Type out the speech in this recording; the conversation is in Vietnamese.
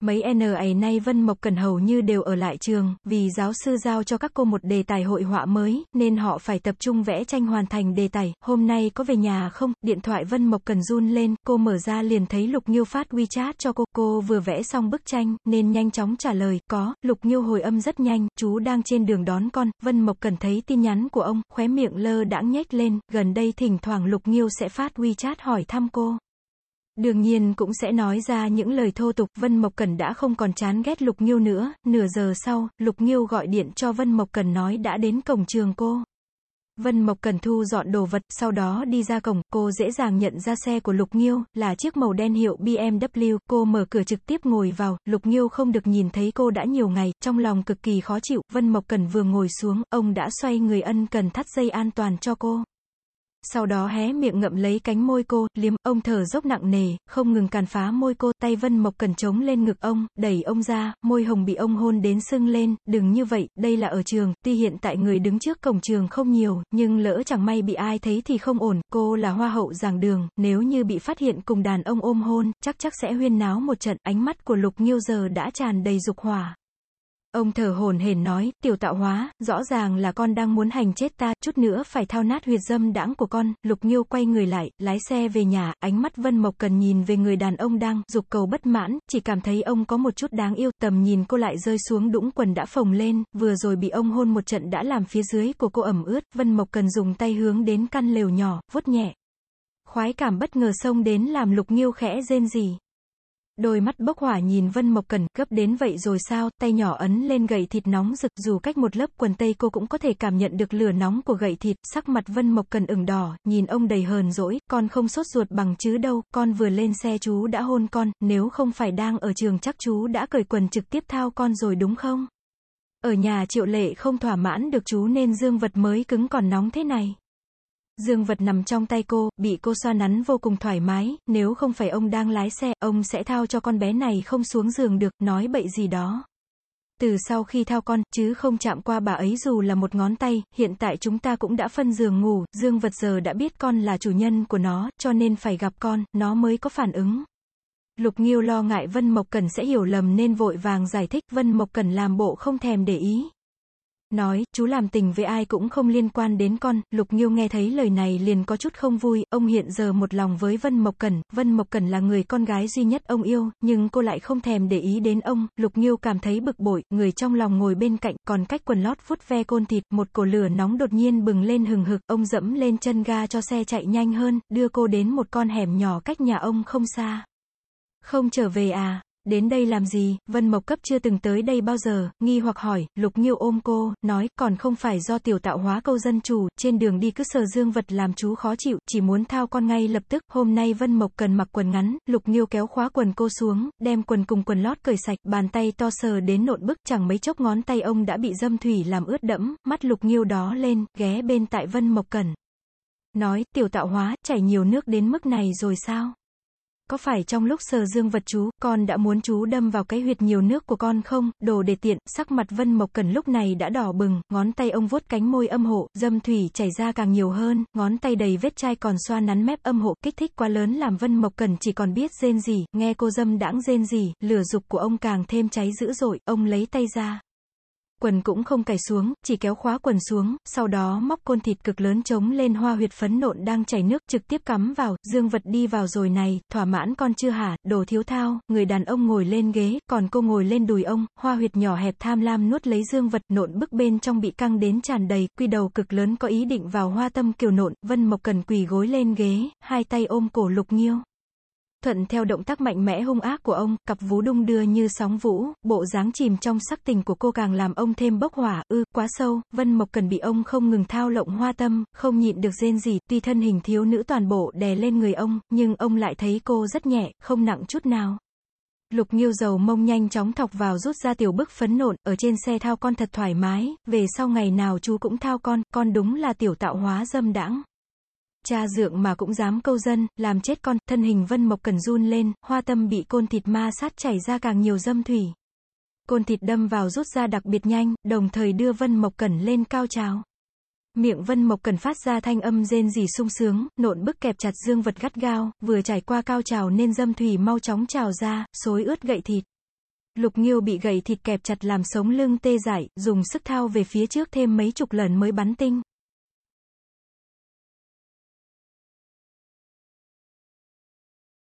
Mấy N ấy nay Vân Mộc Cần hầu như đều ở lại trường, vì giáo sư giao cho các cô một đề tài hội họa mới, nên họ phải tập trung vẽ tranh hoàn thành đề tài. Hôm nay có về nhà không? Điện thoại Vân Mộc Cần run lên, cô mở ra liền thấy Lục Nhiêu phát WeChat cho cô. Cô vừa vẽ xong bức tranh, nên nhanh chóng trả lời, có, Lục Nhiêu hồi âm rất nhanh, chú đang trên đường đón con. Vân Mộc Cần thấy tin nhắn của ông, khóe miệng lơ đãng nhếch lên, gần đây thỉnh thoảng Lục Nhiêu sẽ phát WeChat hỏi thăm cô. Đương nhiên cũng sẽ nói ra những lời thô tục, Vân Mộc Cần đã không còn chán ghét Lục Nghiêu nữa, nửa giờ sau, Lục Nghiêu gọi điện cho Vân Mộc Cần nói đã đến cổng trường cô. Vân Mộc Cần thu dọn đồ vật, sau đó đi ra cổng, cô dễ dàng nhận ra xe của Lục Nghiêu, là chiếc màu đen hiệu BMW, cô mở cửa trực tiếp ngồi vào, Lục Nghiêu không được nhìn thấy cô đã nhiều ngày, trong lòng cực kỳ khó chịu, Vân Mộc Cần vừa ngồi xuống, ông đã xoay người ân cần thắt dây an toàn cho cô sau đó hé miệng ngậm lấy cánh môi cô, liếm, ông thở dốc nặng nề, không ngừng càn phá môi cô, tay Vân Mộc Cần trống lên ngực ông, đẩy ông ra, môi hồng bị ông hôn đến sưng lên, đừng như vậy, đây là ở trường, tuy hiện tại người đứng trước cổng trường không nhiều, nhưng lỡ chẳng may bị ai thấy thì không ổn, cô là hoa hậu giảng đường, nếu như bị phát hiện cùng đàn ông ôm hôn, chắc chắc sẽ huyên náo một trận, ánh mắt của Lục Nghiêu giờ đã tràn đầy dục hỏa. Ông thở hồn hển nói, tiểu tạo hóa, rõ ràng là con đang muốn hành chết ta, chút nữa phải thao nát huyệt dâm đãng của con, lục nghiêu quay người lại, lái xe về nhà, ánh mắt Vân Mộc cần nhìn về người đàn ông đang, dục cầu bất mãn, chỉ cảm thấy ông có một chút đáng yêu, tầm nhìn cô lại rơi xuống đũng quần đã phồng lên, vừa rồi bị ông hôn một trận đã làm phía dưới của cô ẩm ướt, Vân Mộc cần dùng tay hướng đến căn lều nhỏ, vuốt nhẹ. Khoái cảm bất ngờ xông đến làm lục nghiêu khẽ rên gì. Đôi mắt bốc hỏa nhìn Vân Mộc Cẩn, gấp đến vậy rồi sao, tay nhỏ ấn lên gậy thịt nóng rực, dù cách một lớp quần tây cô cũng có thể cảm nhận được lửa nóng của gậy thịt, sắc mặt Vân Mộc Cẩn ửng đỏ, nhìn ông đầy hờn dỗi, con không sốt ruột bằng chứ đâu, con vừa lên xe chú đã hôn con, nếu không phải đang ở trường chắc chú đã cởi quần trực tiếp thao con rồi đúng không? Ở nhà triệu lệ không thỏa mãn được chú nên dương vật mới cứng còn nóng thế này. Dương vật nằm trong tay cô, bị cô xoa nắn vô cùng thoải mái, nếu không phải ông đang lái xe, ông sẽ thao cho con bé này không xuống giường được, nói bậy gì đó. Từ sau khi thao con, chứ không chạm qua bà ấy dù là một ngón tay, hiện tại chúng ta cũng đã phân giường ngủ, Dương vật giờ đã biết con là chủ nhân của nó, cho nên phải gặp con, nó mới có phản ứng. Lục Nghiêu lo ngại Vân Mộc Cần sẽ hiểu lầm nên vội vàng giải thích, Vân Mộc Cần làm bộ không thèm để ý. Nói, chú làm tình với ai cũng không liên quan đến con, Lục Nghiêu nghe thấy lời này liền có chút không vui, ông hiện giờ một lòng với Vân Mộc Cẩn, Vân Mộc Cẩn là người con gái duy nhất ông yêu, nhưng cô lại không thèm để ý đến ông, Lục Nghiêu cảm thấy bực bội, người trong lòng ngồi bên cạnh, còn cách quần lót vuốt ve côn thịt, một cổ lửa nóng đột nhiên bừng lên hừng hực, ông dẫm lên chân ga cho xe chạy nhanh hơn, đưa cô đến một con hẻm nhỏ cách nhà ông không xa. Không trở về à? Đến đây làm gì, Vân Mộc Cấp chưa từng tới đây bao giờ, nghi hoặc hỏi, Lục Nghiêu ôm cô, nói, còn không phải do tiểu tạo hóa câu dân chủ, trên đường đi cứ sờ dương vật làm chú khó chịu, chỉ muốn thao con ngay lập tức, hôm nay Vân Mộc cần mặc quần ngắn, Lục Nghiêu kéo khóa quần cô xuống, đem quần cùng quần lót cởi sạch, bàn tay to sờ đến nộn bức, chẳng mấy chốc ngón tay ông đã bị dâm thủy làm ướt đẫm, mắt Lục Nghiêu đó lên, ghé bên tại Vân Mộc Cần. Nói, tiểu tạo hóa, chảy nhiều nước đến mức này rồi sao? Có phải trong lúc sờ dương vật chú, con đã muốn chú đâm vào cái huyệt nhiều nước của con không? Đồ để tiện, sắc mặt Vân Mộc Cần lúc này đã đỏ bừng, ngón tay ông vuốt cánh môi âm hộ, dâm thủy chảy ra càng nhiều hơn, ngón tay đầy vết chai còn xoa nắn mép âm hộ, kích thích quá lớn làm Vân Mộc Cần chỉ còn biết rên gì, nghe cô dâm đãng rên gì, lửa dục của ông càng thêm cháy dữ dội, ông lấy tay ra, quần cũng không cài xuống, chỉ kéo khóa quần xuống, sau đó móc côn thịt cực lớn chống lên hoa huyệt phấn nộn đang chảy nước trực tiếp cắm vào, dương vật đi vào rồi này, thỏa mãn con chưa hả, đồ thiếu thao, người đàn ông ngồi lên ghế, còn cô ngồi lên đùi ông, hoa huyệt nhỏ hẹp tham lam nuốt lấy dương vật, nộn bức bên trong bị căng đến tràn đầy, quy đầu cực lớn có ý định vào hoa tâm kiều nộn, vân mộc cần quỳ gối lên ghế, hai tay ôm cổ lục nghiêu. Thuận theo động tác mạnh mẽ hung ác của ông, cặp vú đung đưa như sóng vũ, bộ dáng chìm trong sắc tình của cô càng làm ông thêm bốc hỏa, ư, quá sâu, Vân Mộc cần bị ông không ngừng thao lộng hoa tâm, không nhịn được rên gì, tuy thân hình thiếu nữ toàn bộ đè lên người ông, nhưng ông lại thấy cô rất nhẹ, không nặng chút nào. Lục Nghiêu dầu mông nhanh chóng thọc vào rút ra tiểu bức phấn nộn, ở trên xe thao con thật thoải mái, về sau ngày nào chú cũng thao con, con đúng là tiểu tạo hóa dâm đãng. Cha dượng mà cũng dám câu dân, làm chết con, thân hình Vân Mộc Cần run lên, hoa tâm bị côn thịt ma sát chảy ra càng nhiều dâm thủy. Côn thịt đâm vào rút ra đặc biệt nhanh, đồng thời đưa Vân Mộc Cẩn lên cao trào. Miệng Vân Mộc Cần phát ra thanh âm rên rỉ sung sướng, nộn bức kẹp chặt dương vật gắt gao, vừa trải qua cao trào nên dâm thủy mau chóng trào ra, xối ướt gậy thịt. Lục Nghiêu bị gậy thịt kẹp chặt làm sống lưng tê dại, dùng sức thao về phía trước thêm mấy chục lần mới bắn tinh.